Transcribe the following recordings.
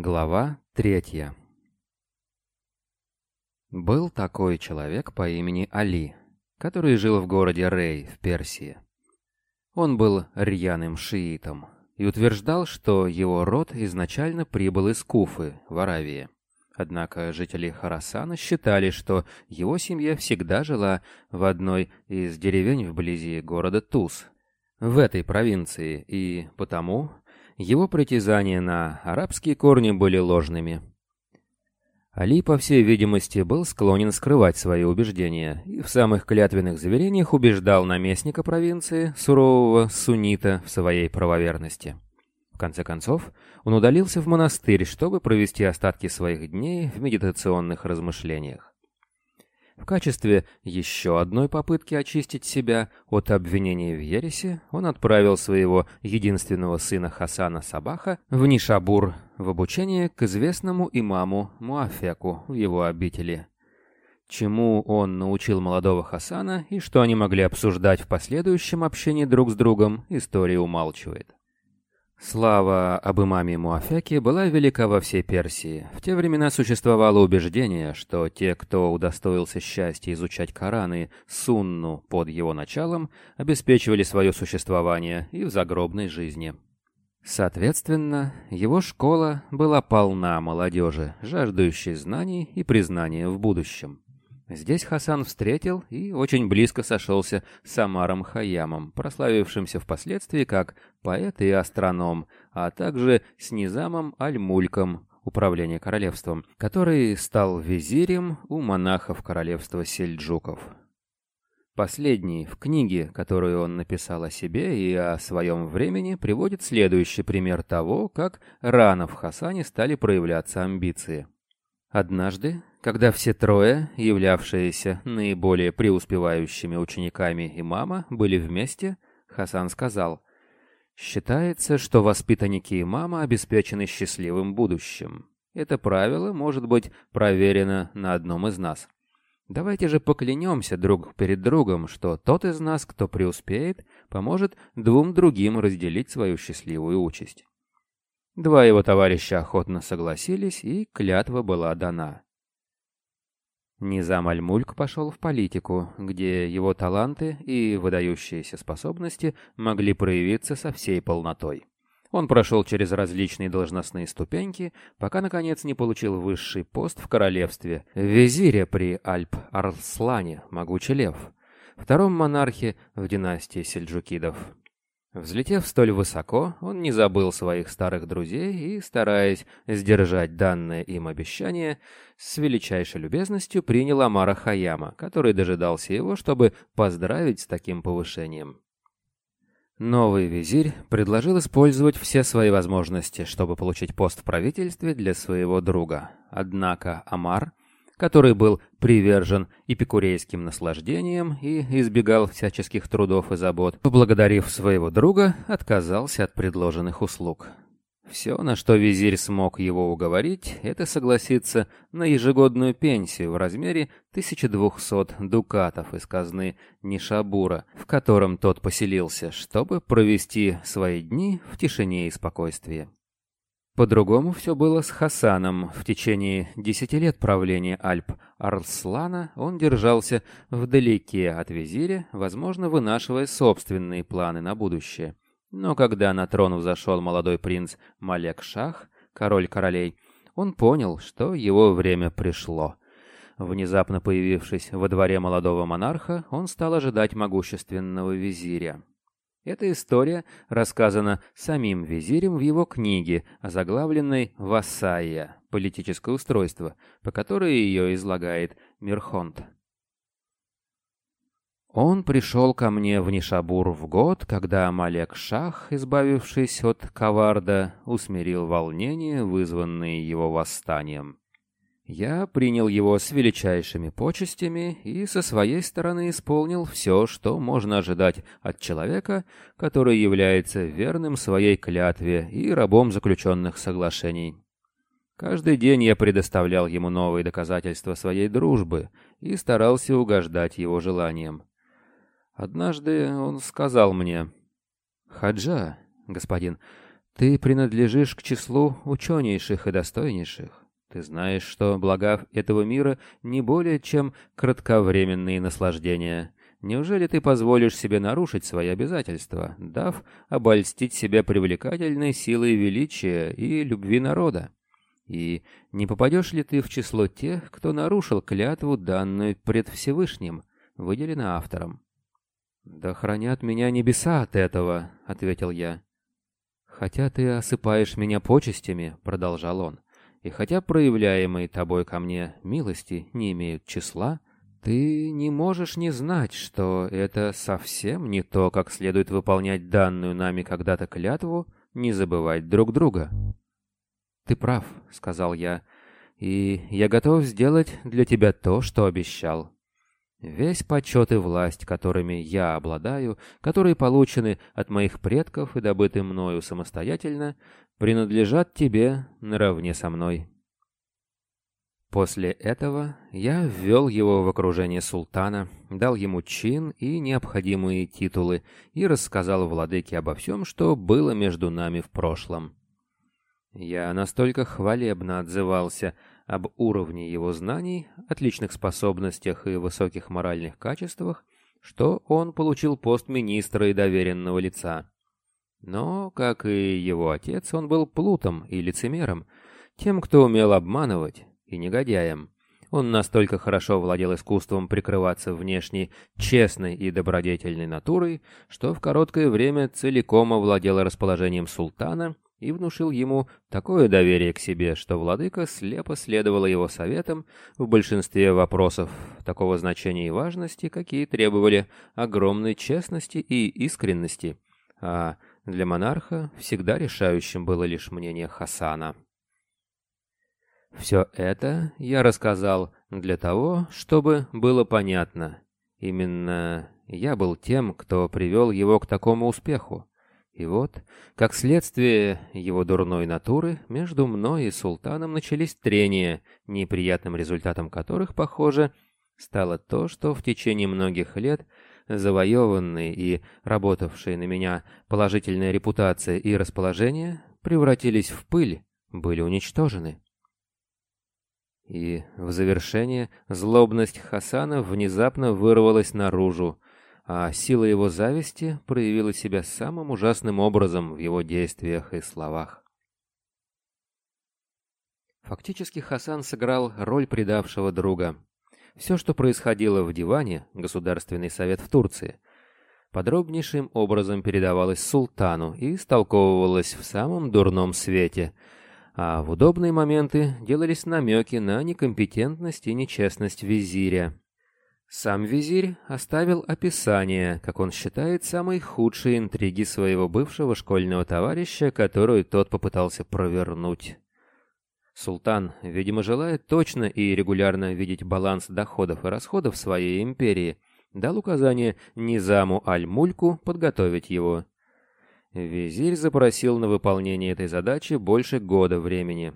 Глава третья Был такой человек по имени Али, который жил в городе Рей в Персии. Он был рьяным шиитом и утверждал, что его род изначально прибыл из Куфы, в Аравии. Однако жители Харасана считали, что его семья всегда жила в одной из деревень вблизи города Туз, в этой провинции, и потому его притязания на арабские корни были ложными. Али, по всей видимости, был склонен скрывать свои убеждения и в самых клятвенных заверениях убеждал наместника провинции, сурового суннита, в своей правоверности. В конце концов, он удалился в монастырь, чтобы провести остатки своих дней в медитационных размышлениях. В качестве еще одной попытки очистить себя от обвинений в ересе, он отправил своего единственного сына Хасана Сабаха в Нишабур в обучение к известному имаму Муафеку в его обители. Чему он научил молодого Хасана и что они могли обсуждать в последующем общении друг с другом, история умалчивает. Слава об имаме Муафяке была велика во всей Персии. В те времена существовало убеждение, что те, кто удостоился счастья изучать Коран и Сунну под его началом, обеспечивали свое существование и в загробной жизни. Соответственно, его школа была полна молодежи, жаждущей знаний и признания в будущем. Здесь Хасан встретил и очень близко сошелся с Амаром Хаямом, прославившимся впоследствии как поэт и астроном, а также с Низамом Аль-Мульком, управления королевством, который стал визирем у монахов королевства сельджуков. Последний в книге, которую он написал о себе и о своем времени, приводит следующий пример того, как рано в Хасане стали проявляться амбиции. Однажды, когда все трое, являвшиеся наиболее преуспевающими учениками имама, были вместе, Хасан сказал, «Считается, что воспитанники имама обеспечены счастливым будущим. Это правило может быть проверено на одном из нас. Давайте же поклянемся друг перед другом, что тот из нас, кто преуспеет, поможет двум другим разделить свою счастливую участь». Два его товарища охотно согласились, и клятва была дана. Низам Аль-Мульк пошел в политику, где его таланты и выдающиеся способности могли проявиться со всей полнотой. Он прошел через различные должностные ступеньки, пока, наконец, не получил высший пост в королевстве, визиря при Альп-Арслане, могучий лев, втором монархе в династии сельджукидов. Взлетев столь высоко, он не забыл своих старых друзей и, стараясь сдержать данное им обещание, с величайшей любезностью принял Амара Хаяма, который дожидался его, чтобы поздравить с таким повышением. Новый визирь предложил использовать все свои возможности, чтобы получить пост в правительстве для своего друга. Однако Амар который был привержен эпикурейским наслаждениям и избегал всяческих трудов и забот, поблагодарив своего друга, отказался от предложенных услуг. Все, на что визирь смог его уговорить, это согласиться на ежегодную пенсию в размере 1200 дукатов из казны Нишабура, в котором тот поселился, чтобы провести свои дни в тишине и спокойствии. По-другому все было с Хасаном. В течение десяти лет правления Альп Арслана он держался вдалеке от визиря, возможно, вынашивая собственные планы на будущее. Но когда на трон взошел молодой принц Малек Шах, король королей, он понял, что его время пришло. Внезапно появившись во дворе молодого монарха, он стал ожидать могущественного визиря. Эта история рассказана самим визирем в его книге, озаглавленной «Вассайя. Политическое устройство», по которой ее излагает Мирхонт. Он пришел ко мне в Нишабур в год, когда Малек Шах, избавившись от Каварда, усмирил волнение, вызванные его восстанием. Я принял его с величайшими почестями и со своей стороны исполнил все, что можно ожидать от человека, который является верным своей клятве и рабом заключенных соглашений. Каждый день я предоставлял ему новые доказательства своей дружбы и старался угождать его желаниям. Однажды он сказал мне, «Хаджа, господин, Ты принадлежишь к числу ученейших и достойнейших. Ты знаешь, что блага этого мира не более чем кратковременные наслаждения. Неужели ты позволишь себе нарушить свои обязательства, дав обольстить себя привлекательной силой величия и любви народа? И не попадешь ли ты в число тех, кто нарушил клятву, данную пред Всевышним, выделенную автором? «Да хранят меня небеса от этого», — ответил я. «Хотя ты осыпаешь меня почестями», — продолжал он, «и хотя проявляемые тобой ко мне милости не имеют числа, ты не можешь не знать, что это совсем не то, как следует выполнять данную нами когда-то клятву, не забывать друг друга». «Ты прав», — сказал я, — «и я готов сделать для тебя то, что обещал». Весь почет и власть, которыми я обладаю, которые получены от моих предков и добыты мною самостоятельно, принадлежат тебе наравне со мной. После этого я ввел его в окружение султана, дал ему чин и необходимые титулы и рассказал владыке обо всем, что было между нами в прошлом. Я настолько хвалебно отзывался об уровне его знаний, отличных способностях и высоких моральных качествах, что он получил пост министра и доверенного лица. Но, как и его отец, он был плутом и лицемером, тем, кто умел обманывать, и негодяем. Он настолько хорошо владел искусством прикрываться внешней, честной и добродетельной натурой, что в короткое время целиком овладел расположением султана и внушил ему такое доверие к себе, что владыка слепо следовала его советам в большинстве вопросов такого значения и важности, какие требовали огромной честности и искренности, а для монарха всегда решающим было лишь мнение Хасана. Все это я рассказал для того, чтобы было понятно. Именно я был тем, кто привел его к такому успеху. И вот, как следствие его дурной натуры, между мной и султаном начались трения, неприятным результатом которых, похоже, стало то, что в течение многих лет завоеванные и работавшие на меня положительная репутация и расположение превратились в пыль, были уничтожены. И в завершение злобность Хасана внезапно вырвалась наружу, а сила его зависти проявила себя самым ужасным образом в его действиях и словах. Фактически Хасан сыграл роль предавшего друга. Все, что происходило в диване, Государственный совет в Турции, подробнейшим образом передавалось султану и истолковывалось в самом дурном свете, а в удобные моменты делались намеки на некомпетентность и нечестность визиря. Сам визирь оставил описание, как он считает, самой худшей интриги своего бывшего школьного товарища, которую тот попытался провернуть. Султан, видимо, желая точно и регулярно видеть баланс доходов и расходов своей империи, дал указание Низаму Аль-Мульку подготовить его. Визирь запросил на выполнение этой задачи больше года времени.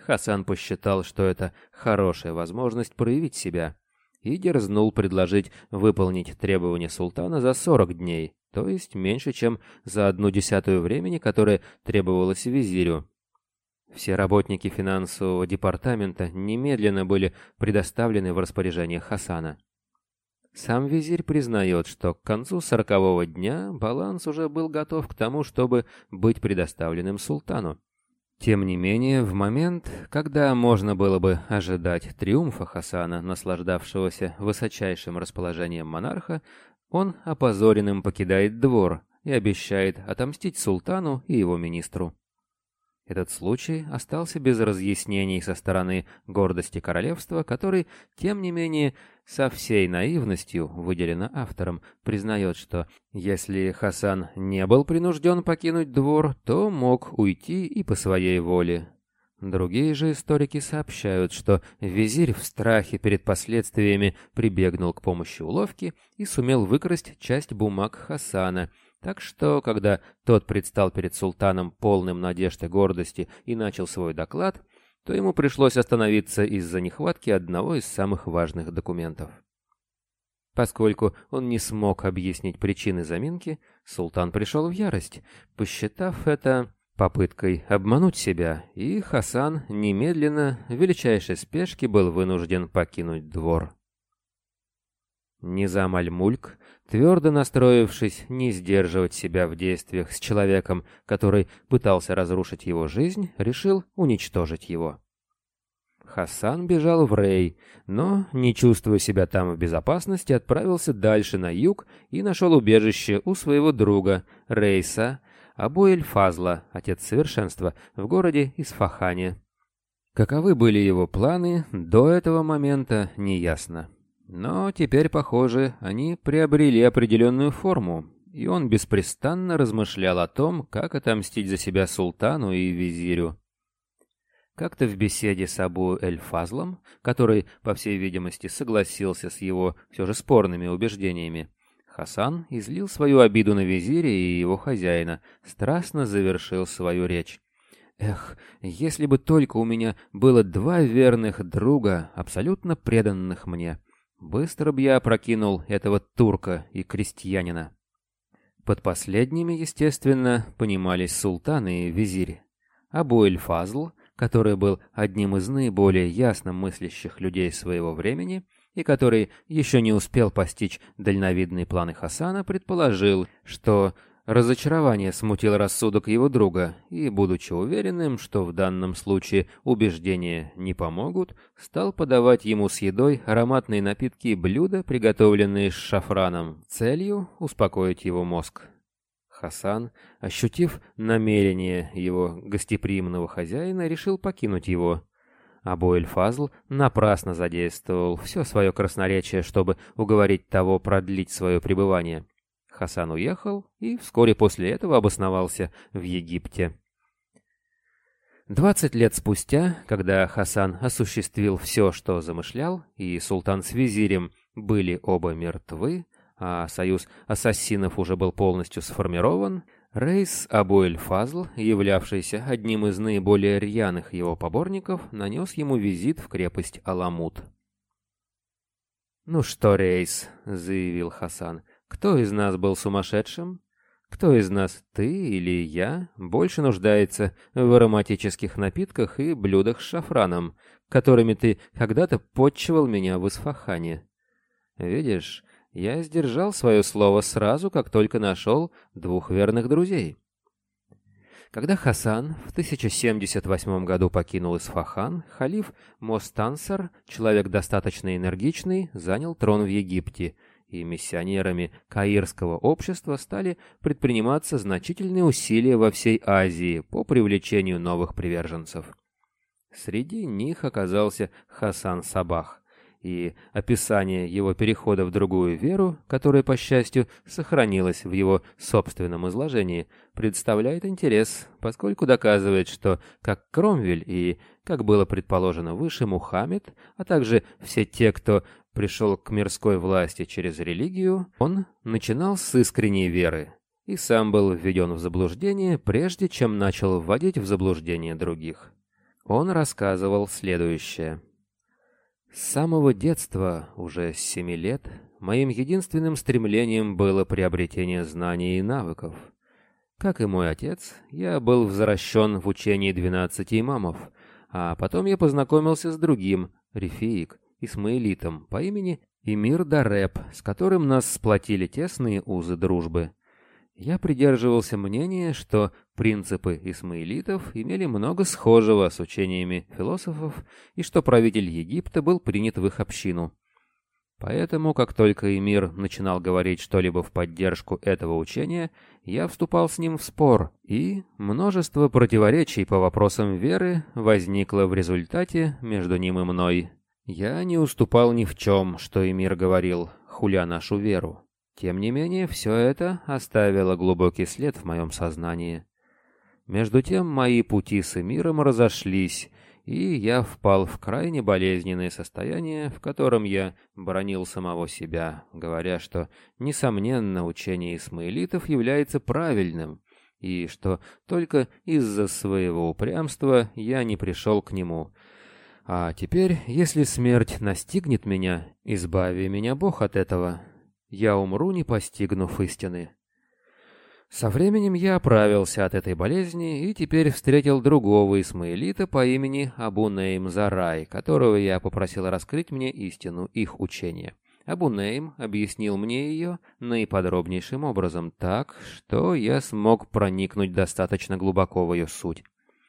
Хасан посчитал, что это хорошая возможность проявить себя и дерзнул предложить выполнить требования султана за 40 дней, то есть меньше, чем за одну десятую времени, которое требовалось визирю. Все работники финансового департамента немедленно были предоставлены в распоряжение Хасана. Сам визирь признает, что к концу сорокового дня баланс уже был готов к тому, чтобы быть предоставленным султану. Тем не менее, в момент, когда можно было бы ожидать триумфа Хасана, наслаждавшегося высочайшим расположением монарха, он опозоренным покидает двор и обещает отомстить султану и его министру. Этот случай остался без разъяснений со стороны гордости королевства, который, тем не менее, со всей наивностью, выделено автором, признает, что если Хасан не был принужден покинуть двор, то мог уйти и по своей воле. Другие же историки сообщают, что визирь в страхе перед последствиями прибегнул к помощи уловки и сумел выкрасть часть бумаг Хасана – так что, когда тот предстал перед султаном полным надежд и гордости и начал свой доклад, то ему пришлось остановиться из-за нехватки одного из самых важных документов. Поскольку он не смог объяснить причины заминки, султан пришел в ярость, посчитав это попыткой обмануть себя, и Хасан немедленно, в величайшей спешке, был вынужден покинуть двор. Низам Аль-Мульк, твердо настроившись не сдерживать себя в действиях с человеком, который пытался разрушить его жизнь, решил уничтожить его. Хасан бежал в Рей, но, не чувствуя себя там в безопасности, отправился дальше на юг и нашел убежище у своего друга Рейса, Абуэль Фазла, отец совершенства, в городе Исфахане. Каковы были его планы, до этого момента неясно. Но теперь, похоже, они приобрели определенную форму, и он беспрестанно размышлял о том, как отомстить за себя султану и визирю. Как-то в беседе с Абу Эль-Фазлом, который, по всей видимости, согласился с его все же спорными убеждениями, Хасан излил свою обиду на визиря и его хозяина, страстно завершил свою речь. «Эх, если бы только у меня было два верных друга, абсолютно преданных мне, быстро бы я опрокинул этого турка и крестьянина». Под последними, естественно, понимались султан и визирь. Абу Эль-Фазл — который был одним из наиболее ясно мыслящих людей своего времени и который еще не успел постичь дальновидные планы Хасана, предположил, что разочарование смутило рассудок его друга, и, будучи уверенным, что в данном случае убеждения не помогут, стал подавать ему с едой ароматные напитки и блюда, приготовленные с шафраном, целью успокоить его мозг. Хасан, ощутив намерение его гостеприимного хозяина, решил покинуть его. Абу Эль-Фазл напрасно задействовал все свое красноречие, чтобы уговорить того продлить свое пребывание. Хасан уехал и вскоре после этого обосновался в Египте. Двадцать лет спустя, когда Хасан осуществил все, что замышлял, и султан с визирем были оба мертвы, а союз ассасинов уже был полностью сформирован, Рейс Абуэль-Фазл, являвшийся одним из наиболее рьяных его поборников, нанес ему визит в крепость Аламут. «Ну что, Рейс», — заявил Хасан, — «кто из нас был сумасшедшим? Кто из нас, ты или я, больше нуждается в ароматических напитках и блюдах с шафраном, которыми ты когда-то подчивал меня в Исфахане? Видишь, я сдержал свое слово сразу, как только нашел двух верных друзей. Когда Хасан в 1078 году покинул Исфахан, халиф Мостансар, человек достаточно энергичный, занял трон в Египте, и миссионерами Каирского общества стали предприниматься значительные усилия во всей Азии по привлечению новых приверженцев. Среди них оказался Хасан Сабах, и описание его перехода в другую веру, которая, по счастью, сохранилась в его собственном изложении, представляет интерес, поскольку доказывает, что как Кромвель и, как было предположено выше, Мухаммед, а также все те, кто пришел к мирской власти через религию, он начинал с искренней веры и сам был введен в заблуждение, прежде чем начал вводить в заблуждение других. Он рассказывал следующее. С самого детства, уже с семи лет, моим единственным стремлением было приобретение знаний и навыков. Как и мой отец, я был возвращен в учении двенадцати имамов, а потом я познакомился с другим, Рефиик, Исмаилитом по имени Эмир Дареп, с которым нас сплотили тесные узы дружбы. Я придерживался мнения, что принципы исмаилитов имели много схожего с учениями философов и что правитель Египта был принят в их общину. Поэтому, как только Эмир начинал говорить что-либо в поддержку этого учения, я вступал с ним в спор, и множество противоречий по вопросам веры возникло в результате между ним и мной. Я не уступал ни в чем, что Эмир говорил, хуля нашу веру. Тем не менее, все это оставило глубокий след в моем сознании. Между тем, мои пути с миром разошлись, и я впал в крайне болезненное состояние, в котором я бронил самого себя, говоря, что, несомненно, учение исмаилитов является правильным, и что только из-за своего упрямства я не пришел к нему. А теперь, если смерть настигнет меня, избави меня Бог от этого, я умру, не постигнув истины. Со временем я оправился от этой болезни и теперь встретил другого исмаилита по имени Абу-Нейм Зарай, которого я попросил раскрыть мне истину их учения. Абу-Нейм объяснил мне ее наиподробнейшим образом так, что я смог проникнуть достаточно глубоко в ее суть.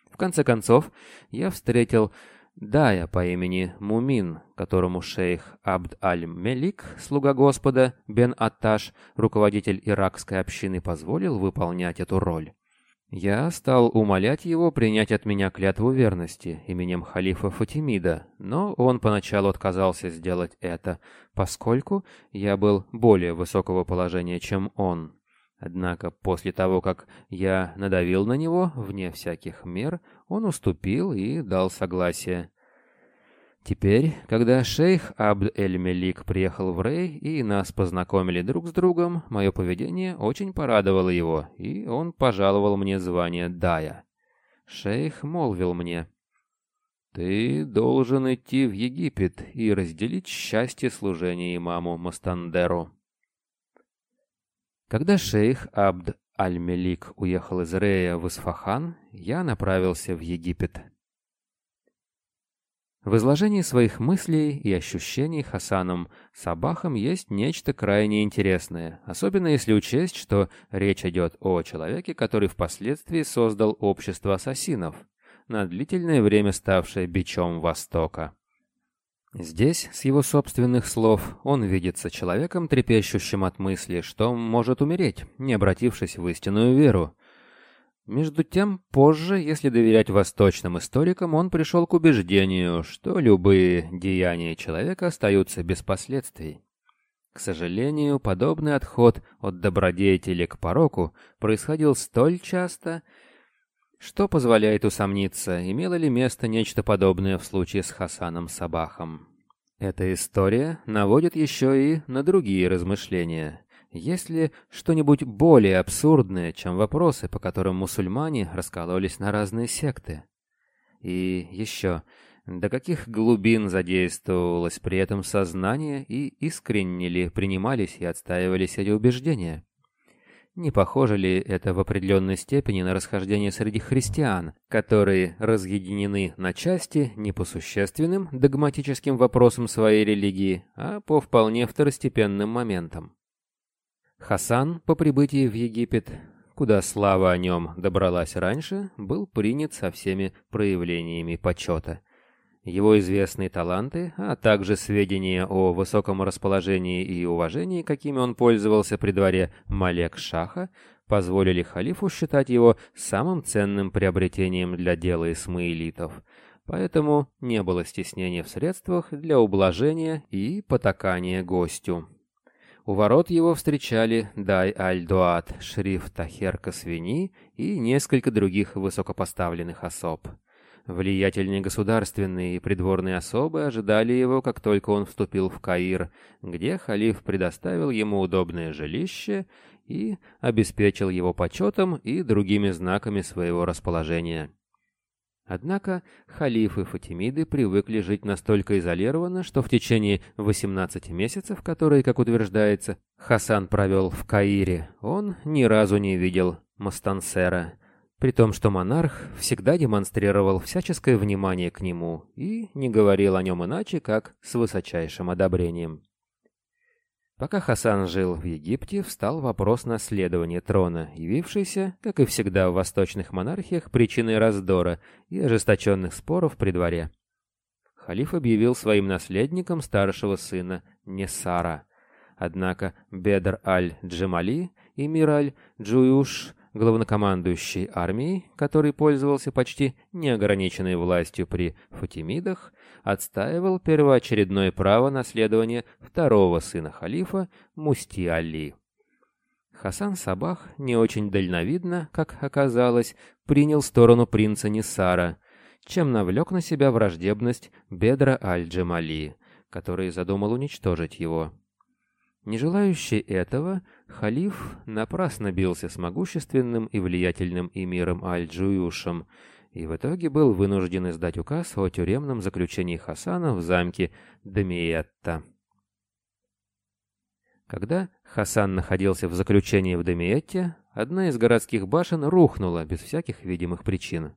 В конце концов, я встретил Дая по имени Мумин, которому шейх Абд аль-Мелик, слуга Господа, Бен Атташ, руководитель иракской общины, позволил выполнять эту роль. Я стал умолять его принять от меня клятву верности именем халифа Фатимида, но он поначалу отказался сделать это, поскольку я был более высокого положения, чем он. Однако после того, как я надавил на него, вне всяких мер, он уступил и дал согласие. Теперь, когда шейх Абд-эль-Мелик приехал в Рей и нас познакомили друг с другом, мое поведение очень порадовало его, и он пожаловал мне звание Дая. Шейх молвил мне, «Ты должен идти в Египет и разделить счастье служения имаму Мастандеру». Когда шейх Абд Аль-Мелик уехал из Рея в Исфахан, я направился в Египет. В изложении своих мыслей и ощущений Хасаном Сабахом есть нечто крайне интересное, особенно если учесть, что речь идет о человеке, который впоследствии создал общество ассасинов, на длительное время ставшее бичом Востока. Здесь, с его собственных слов, он видится человеком, трепещущим от мысли, что может умереть, не обратившись в истинную веру. Между тем, позже, если доверять восточным историкам, он пришел к убеждению, что любые деяния человека остаются без последствий. К сожалению, подобный отход от добродетели к пороку происходил столь часто, что позволяет усомниться, имело ли место нечто подобное в случае с Хасаном Сабахом. Эта история наводит еще и на другие размышления. Есть ли что-нибудь более абсурдное, чем вопросы, по которым мусульмане раскололись на разные секты? И еще, до каких глубин задействовалось при этом сознание и искренне ли принимались и отстаивались эти убеждения? Не похоже ли это в определенной степени на расхождение среди христиан, которые разъединены на части не по существенным догматическим вопросам своей религии, а по вполне второстепенным моментам? Хасан по прибытии в Египет, куда слава о нем добралась раньше, был принят со всеми проявлениями почета – его известные таланты, а также сведения о высоком расположении и уважении, какими он пользовался при дворе Малек-Шаха, позволили халифу считать его самым ценным приобретением для дела исмаилитов. Поэтому не было стеснения в средствах для ублажения и потакания гостю. У ворот его встречали Дай Аль-Дуат, шриф Тахер Касвини и несколько других высокопоставленных особ. Влиятельные государственные и придворные особы ожидали его, как только он вступил в Каир, где халиф предоставил ему удобное жилище и обеспечил его почетом и другими знаками своего расположения. Однако халифы Фатимиды привыкли жить настолько изолированно, что в течение 18 месяцев, которые, как утверждается, Хасан провел в Каире, он ни разу не видел Мастансера, при том, что монарх всегда демонстрировал всяческое внимание к нему и не говорил о нем иначе, как с высочайшим одобрением. Пока Хасан жил в Египте, встал вопрос наследования трона, явившийся, как и всегда в восточных монархиях, причиной раздора и ожесточенных споров при дворе. Халиф объявил своим наследником старшего сына Несара, однако Бедр аль-Джамали и Мир аль-Джуюш главнокомандующий армией, который пользовался почти неограниченной властью при Фатимидах, отстаивал первоочередное право наследования второго сына халифа Мусти-Али. Хасан Сабах не очень дальновидно, как оказалось, принял сторону принца Нисара, чем навлек на себя враждебность Бедра Аль-Джамали, который задумал уничтожить его. Не желающий этого, халиф напрасно бился с могущественным и влиятельным эмиром Аль-Джуюшем, и в итоге был вынужден издать указ о тюремном заключении Хасана в замке Дамиетта. Когда Хасан находился в заключении в Демиетте, одна из городских башен рухнула без всяких видимых причин.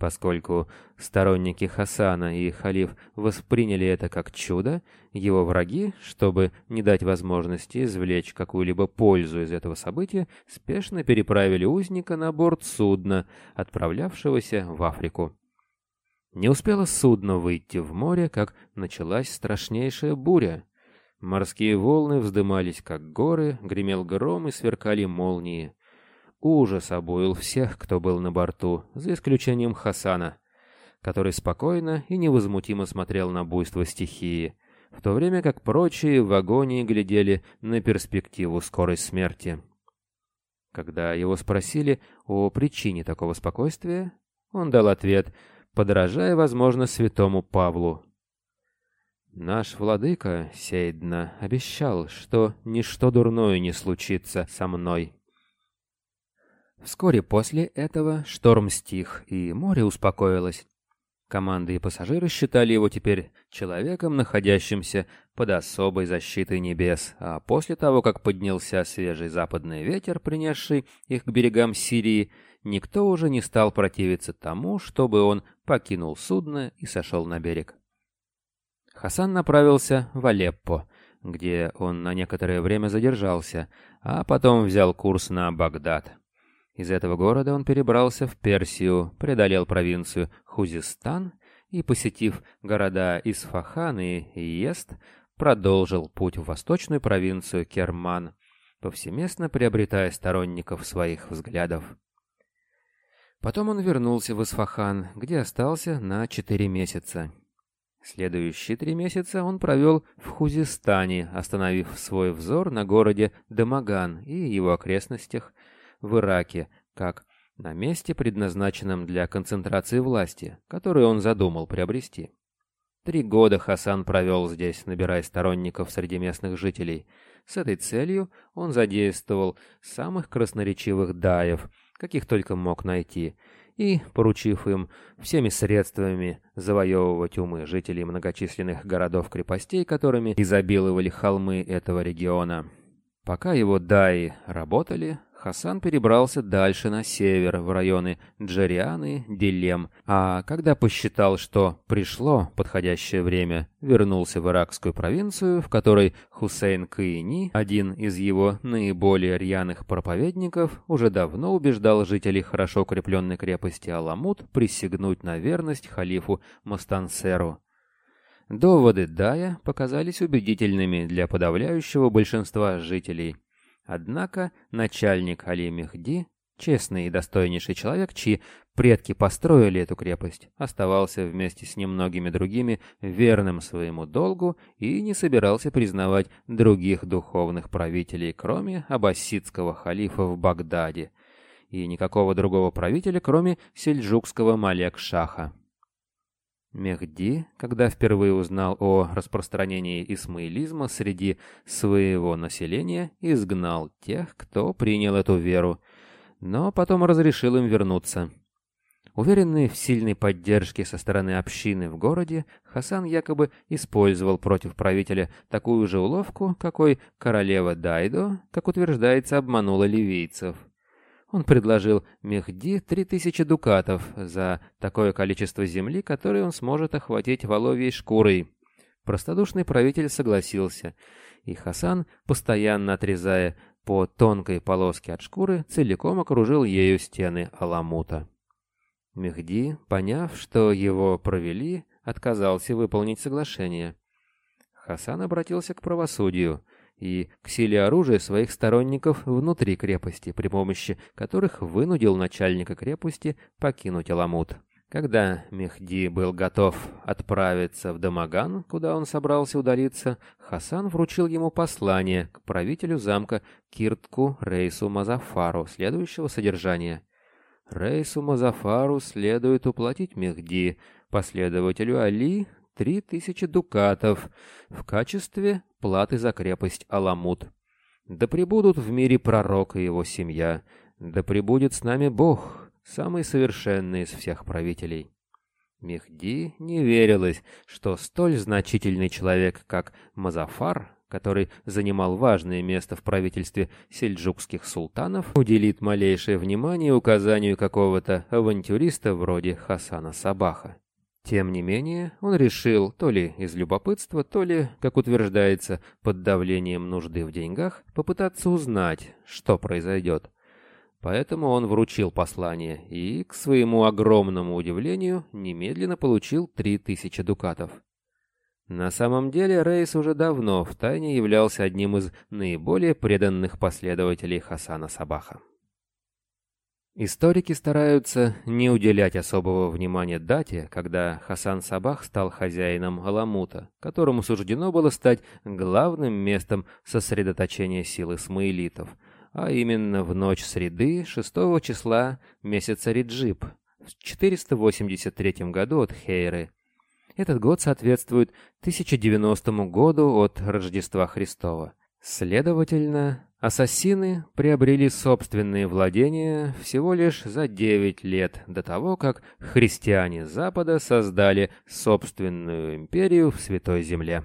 Поскольку сторонники Хасана и халиф восприняли это как чудо, его враги, чтобы не дать возможности извлечь какую-либо пользу из этого события, спешно переправили узника на борт судна, отправлявшегося в Африку. Не успело судно выйти в море, как началась страшнейшая буря. Морские волны вздымались, как горы, гремел гром и сверкали молнии. Ужас обуил всех, кто был на борту, за исключением Хасана, который спокойно и невозмутимо смотрел на буйство стихии, в то время как прочие в агонии глядели на перспективу скорой смерти. Когда его спросили о причине такого спокойствия, он дал ответ, подражая, возможно, святому Павлу. «Наш владыка, Сейдна, обещал, что ничто дурное не случится со мной». Вскоре после этого шторм стих, и море успокоилось. Команды и пассажиры считали его теперь человеком, находящимся под особой защитой небес, а после того, как поднялся свежий западный ветер, принесший их к берегам Сирии, никто уже не стал противиться тому, чтобы он покинул судно и сошел на берег. Хасан направился в Алеппо, где он на некоторое время задержался, а потом взял курс на Багдад. Из этого города он перебрался в Персию, преодолел провинцию Хузистан и, посетив города Исфахан и Иест, продолжил путь в восточную провинцию Керман, повсеместно приобретая сторонников своих взглядов. Потом он вернулся в Исфахан, где остался на четыре месяца. Следующие три месяца он провел в Хузистане, остановив свой взор на городе Дамаган и его окрестностях, в Ираке, как на месте, предназначенном для концентрации власти, которую он задумал приобрести. Три года Хасан провел здесь, набирая сторонников среди местных жителей. С этой целью он задействовал самых красноречивых даев, каких только мог найти, и, поручив им всеми средствами завоевывать умы жителей многочисленных городов-крепостей, которыми изобиловали холмы этого региона. Пока его даи работали, Хасан перебрался дальше на север, в районы Джарианы, Дилем, а когда посчитал, что пришло подходящее время, вернулся в иракскую провинцию, в которой Хусейн Каини, один из его наиболее рьяных проповедников, уже давно убеждал жителей хорошо укрепленной крепости Аламут присягнуть на верность халифу Мастансеру. Доводы Дая показались убедительными для подавляющего большинства жителей – Однако начальник Али Мехди, честный и достойнейший человек, чьи предки построили эту крепость, оставался вместе с немногими другими верным своему долгу и не собирался признавать других духовных правителей, кроме аббасидского халифа в Багдаде, и никакого другого правителя, кроме сельджукского Малек-Шаха. Мехди, когда впервые узнал о распространении исмаилизма среди своего населения, изгнал тех, кто принял эту веру, но потом разрешил им вернуться. Уверенный в сильной поддержке со стороны общины в городе, Хасан якобы использовал против правителя такую же уловку, какой королева Дайдо, как утверждается, обманула ливийцев. Он предложил Мехди три тысячи дукатов за такое количество земли, которое он сможет охватить воловьей шкурой. Простодушный правитель согласился, и Хасан, постоянно отрезая по тонкой полоске от шкуры, целиком окружил ею стены Аламута. Мехди, поняв, что его провели, отказался выполнить соглашение. Хасан обратился к правосудию и к силе оружия своих сторонников внутри крепости, при помощи которых вынудил начальника крепости покинуть Аламут. Когда Мехди был готов отправиться в Дамаган, куда он собрался удалиться, Хасан вручил ему послание к правителю замка Киртку Рейсу Мазафару, следующего содержания. Рейсу Мазафару следует уплатить Мехди, последователю Али, три тысячи дукатов в качестве платы за крепость Аламут. Да пребудут в мире пророк и его семья, да пребудет с нами Бог, самый совершенный из всех правителей. Мехди не верилось, что столь значительный человек, как Мазафар, который занимал важное место в правительстве сельджукских султанов, уделит малейшее внимание указанию какого-то авантюриста вроде Хасана Сабаха. Тем не менее, он решил, то ли из любопытства, то ли, как утверждается, под давлением нужды в деньгах, попытаться узнать, что произойдет. Поэтому он вручил послание и, к своему огромному удивлению, немедленно получил три тысячи дукатов. На самом деле Рейс уже давно втайне являлся одним из наиболее преданных последователей Хасана Сабаха. Историки стараются не уделять особого внимания дате, когда Хасан Сабах стал хозяином Аламута, которому суждено было стать главным местом сосредоточения сил исмаилитов, а именно в ночь среды 6 числа месяца Риджип в 483 году от Хейры, этот год соответствует 1090 году от Рождества Христова. Следовательно, ассасины приобрели собственные владения всего лишь за 9 лет до того, как христиане Запада создали собственную империю в Святой Земле.